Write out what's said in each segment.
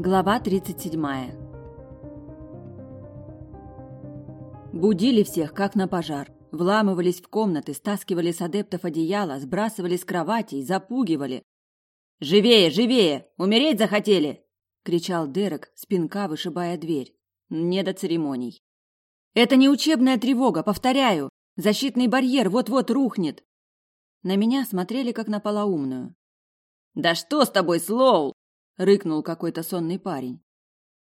Глава 37. Будили всех, как на пожар. Вламывались в комнаты, стаскивали с адептов одеяла, сбрасывали с кроватей, запугивали. «Живее, живее! Умереть захотели!» — кричал Дерек, спинка вышибая дверь. Не до церемоний. «Это не учебная тревога, повторяю! Защитный барьер вот-вот рухнет!» На меня смотрели, как на полоумную. «Да что с тобой, Слоу?» Рыкнул какой-то сонный парень.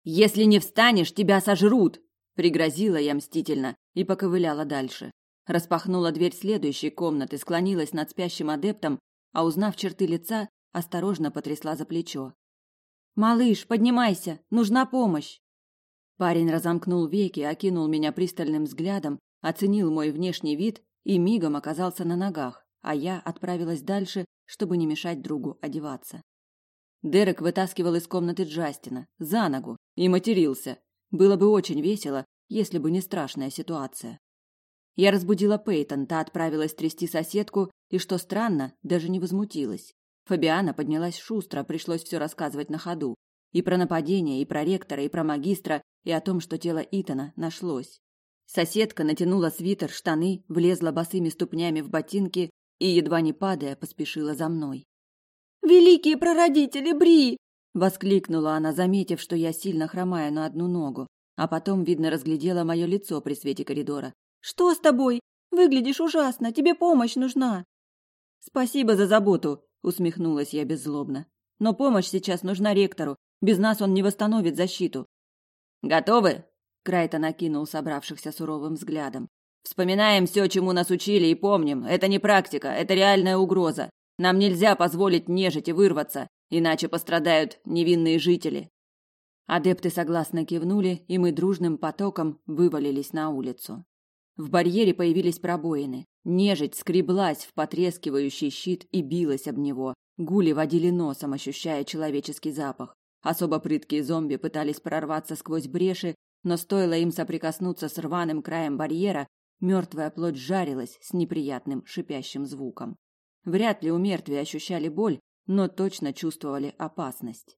Если не встанешь, тебя сожрут, пригрозила я мстительно и поковыляла дальше. Распахнула дверь следующей комнаты, склонилась над спящим адептом, а узнав черты лица, осторожно потрясла за плечо. Малыш, поднимайся, нужна помощь. Парень разомкнул веки, окинул меня пристальным взглядом, оценил мой внешний вид и мигом оказался на ногах, а я отправилась дальше, чтобы не мешать другу одеваться. Дерек вытаскивал из комнаты Джастина за ногу и матерился. Было бы очень весело, если бы не страшная ситуация. Я разбудила Пейтон, та отправилась трясти соседку, и, что странно, даже не возмутилась. Фабиана поднялась шустро, пришлось все рассказывать на ходу. И про нападение, и про ректора, и про магистра, и о том, что тело Итана нашлось. Соседка натянула свитер, штаны, влезла босыми ступнями в ботинки и, едва не падая, поспешила за мной. Великие прародители Бри! воскликнула она, заметив, что я сильно хромаю на одну ногу, а потом, видно, разглядела мое лицо при свете коридора. Что с тобой? Выглядишь ужасно, тебе помощь нужна. Спасибо за заботу, усмехнулась я беззлобно. Но помощь сейчас нужна ректору. Без нас он не восстановит защиту. Готовы? Крайта накинул собравшихся суровым взглядом. Вспоминаем все, чему нас учили, и помним, это не практика, это реальная угроза. Нам нельзя позволить нежити вырваться, иначе пострадают невинные жители. Адепты согласно кивнули, и мы дружным потоком вывалились на улицу. В барьере появились пробоины. Нежить скреблась в потрескивающий щит и билась об него. Гули водили носом, ощущая человеческий запах. Особо прыткие зомби пытались прорваться сквозь бреши, но стоило им соприкоснуться с рваным краем барьера, мертвая плоть жарилась с неприятным шипящим звуком. Вряд ли у мертвей ощущали боль, но точно чувствовали опасность.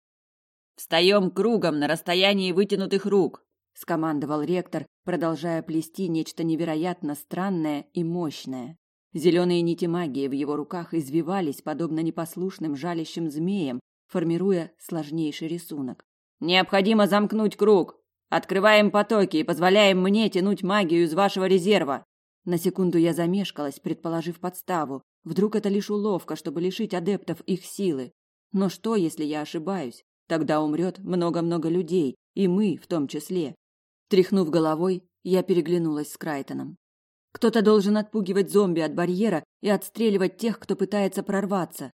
«Встаем кругом на расстоянии вытянутых рук!» – скомандовал ректор, продолжая плести нечто невероятно странное и мощное. Зеленые нити магии в его руках извивались, подобно непослушным жалящим змеям, формируя сложнейший рисунок. «Необходимо замкнуть круг! Открываем потоки и позволяем мне тянуть магию из вашего резерва!» На секунду я замешкалась, предположив подставу, Вдруг это лишь уловка, чтобы лишить адептов их силы. Но что, если я ошибаюсь? Тогда умрет много-много людей, и мы в том числе. Тряхнув головой, я переглянулась с Крайтоном. Кто-то должен отпугивать зомби от барьера и отстреливать тех, кто пытается прорваться.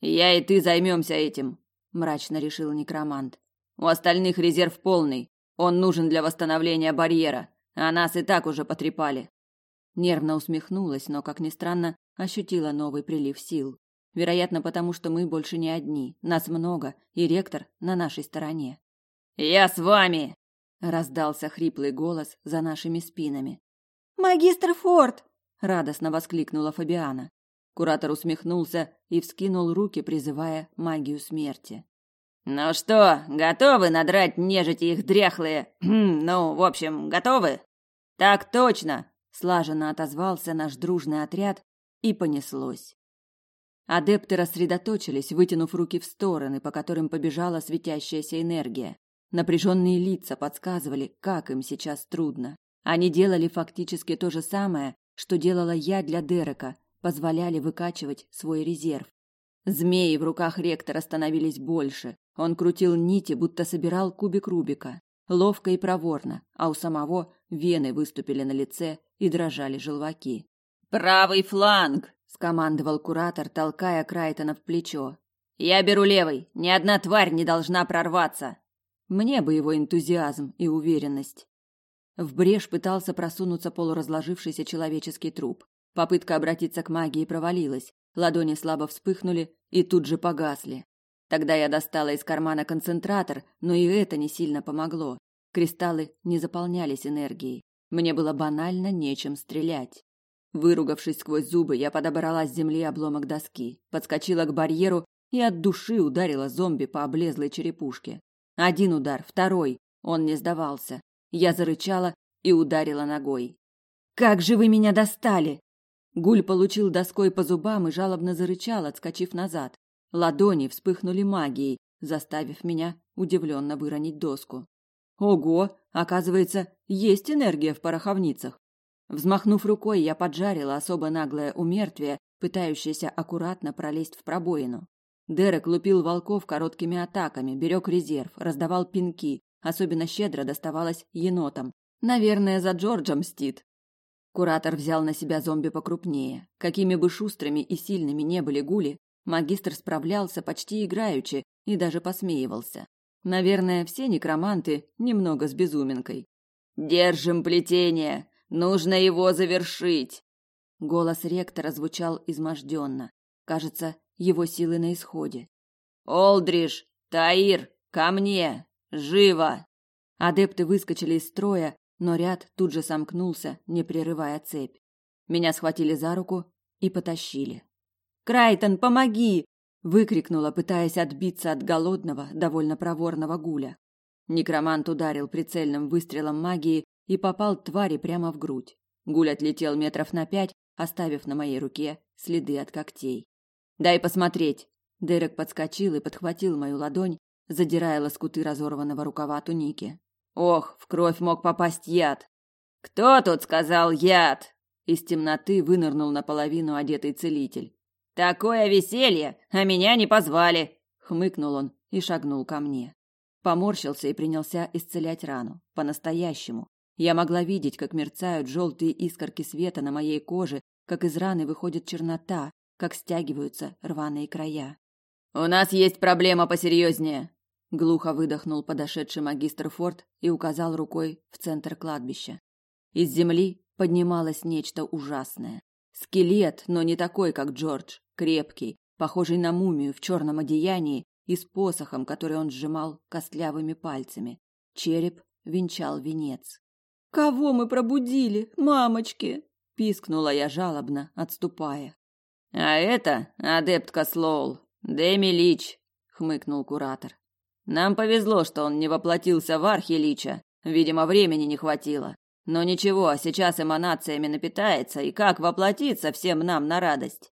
Я и ты займемся этим, мрачно решил некромант. У остальных резерв полный. Он нужен для восстановления барьера, а нас и так уже потрепали. Нервно усмехнулась, но, как ни странно, ощутила новый прилив сил. Вероятно, потому что мы больше не одни. Нас много, и ректор на нашей стороне. «Я с вами!» – раздался хриплый голос за нашими спинами. «Магистр Форд!» – радостно воскликнула Фабиана. Куратор усмехнулся и вскинул руки, призывая магию смерти. «Ну что, готовы надрать нежити их дряхлые? ну, в общем, готовы?» «Так точно!» – слаженно отозвался наш дружный отряд, и понеслось. Адепты рассредоточились, вытянув руки в стороны, по которым побежала светящаяся энергия. Напряженные лица подсказывали, как им сейчас трудно. Они делали фактически то же самое, что делала я для Дерека, позволяли выкачивать свой резерв. Змеи в руках ректора становились больше. Он крутил нити, будто собирал кубик Рубика. Ловко и проворно, а у самого вены выступили на лице и дрожали желваки. «Правый фланг!» – скомандовал куратор, толкая Крайтона в плечо. «Я беру левый. Ни одна тварь не должна прорваться!» Мне бы его энтузиазм и уверенность. В брешь пытался просунуться полуразложившийся человеческий труп. Попытка обратиться к магии провалилась. Ладони слабо вспыхнули и тут же погасли. Тогда я достала из кармана концентратор, но и это не сильно помогло. Кристаллы не заполнялись энергией. Мне было банально нечем стрелять. Выругавшись сквозь зубы, я подобрала с земли обломок доски, подскочила к барьеру и от души ударила зомби по облезлой черепушке. Один удар, второй. Он не сдавался. Я зарычала и ударила ногой. «Как же вы меня достали!» Гуль получил доской по зубам и жалобно зарычал, отскочив назад. Ладони вспыхнули магией, заставив меня удивленно выронить доску. Ого, оказывается, есть энергия в пороховницах. Взмахнув рукой, я поджарила особо наглое умертвие, пытающееся аккуратно пролезть в пробоину. Дерек лупил волков короткими атаками, берег резерв, раздавал пинки, особенно щедро доставалось енотам. Наверное, за Джорджа мстит. Куратор взял на себя зомби покрупнее. Какими бы шустрыми и сильными не были гули, магистр справлялся почти играючи и даже посмеивался. Наверное, все некроманты немного с безуминкой. «Держим плетение! Нужно его завершить!» Голос ректора звучал изможденно. Кажется, его силы на исходе. «Олдриш! Таир! Ко мне! Живо!» Адепты выскочили из строя, но ряд тут же сомкнулся, не прерывая цепь. Меня схватили за руку и потащили. «Крайтон, помоги!» – выкрикнула, пытаясь отбиться от голодного, довольно проворного гуля. Некромант ударил прицельным выстрелом магии и попал твари прямо в грудь. Гуль отлетел метров на пять, оставив на моей руке следы от когтей. «Дай посмотреть!» Дерек подскочил и подхватил мою ладонь, задирая лоскуты разорванного рукава туники. Ох, в кровь мог попасть яд. Кто тут сказал яд? Из темноты вынырнул наполовину одетый целитель. Такое веселье, а меня не позвали, хмыкнул он и шагнул ко мне. Поморщился и принялся исцелять рану, по-настоящему. Я могла видеть, как мерцают желтые искорки света на моей коже, как из раны выходит чернота, как стягиваются рваные края. У нас есть проблема посерьезнее, глухо выдохнул подошедший магистр Форд и указал рукой в центр кладбища. Из земли поднималось нечто ужасное. Скелет, но не такой, как Джордж, крепкий, похожий на мумию в черном одеянии и с посохом, который он сжимал костлявыми пальцами. Череп венчал венец. Кого мы пробудили, мамочки? пискнула я жалобно, отступая. А это адептка Слоул, Дэми Лич, хмыкнул куратор. Нам повезло, что он не воплотился в Архилича. Видимо, времени не хватило. Но ничего, сейчас эманациями напитается, и как воплотиться всем нам на радость?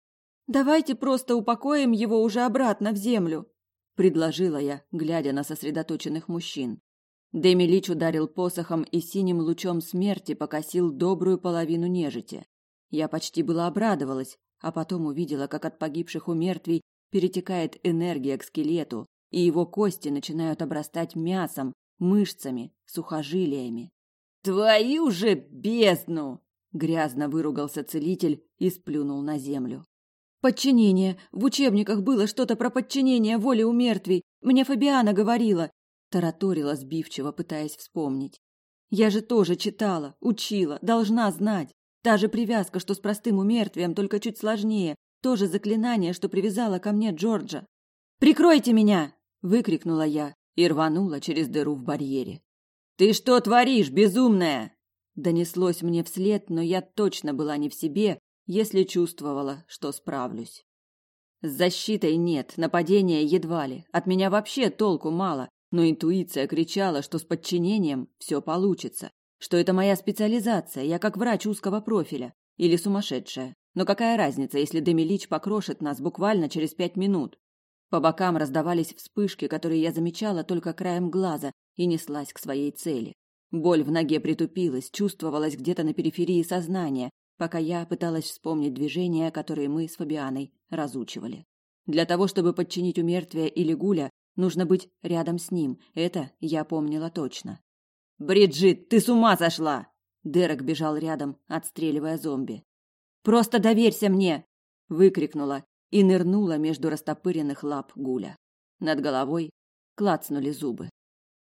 Давайте просто упокоим его уже обратно в землю, предложила я, глядя на сосредоточенных мужчин. Демилич ударил посохом и синим лучом смерти покосил добрую половину нежити. Я почти была обрадовалась, а потом увидела, как от погибших у мертвей перетекает энергия к скелету, и его кости начинают обрастать мясом, мышцами, сухожилиями. «Твою же бездну!» — грязно выругался целитель и сплюнул на землю. «Подчинение! В учебниках было что-то про подчинение воле у мертвей. Мне Фабиана говорила!» — тараторила сбивчиво, пытаясь вспомнить. «Я же тоже читала, учила, должна знать. Та же привязка, что с простым умертвием, только чуть сложнее. То же заклинание, что привязала ко мне Джорджа. «Прикройте меня!» выкрикнула я и рванула через дыру в барьере. Ты что творишь, безумная? Донеслось мне вслед, но я точно была не в себе, если чувствовала, что справлюсь. С защитой нет, нападения едва ли. От меня вообще толку мало, но интуиция кричала, что с подчинением все получится, что это моя специализация, я как врач узкого профиля или сумасшедшая. Но какая разница, если Демилич покрошит нас буквально через пять минут? По бокам раздавались вспышки, которые я замечала только краем глаза и неслась к своей цели. Боль в ноге притупилась, чувствовалась где-то на периферии сознания, пока я пыталась вспомнить движения, которые мы с Фабианой разучивали. Для того, чтобы подчинить умертвие или гуля, нужно быть рядом с ним. Это я помнила точно. «Бриджит, ты с ума сошла!» Дерек бежал рядом, отстреливая зомби. «Просто доверься мне!» – выкрикнула и нырнула между растопыренных лап Гуля. Над головой клацнули зубы.